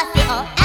わせを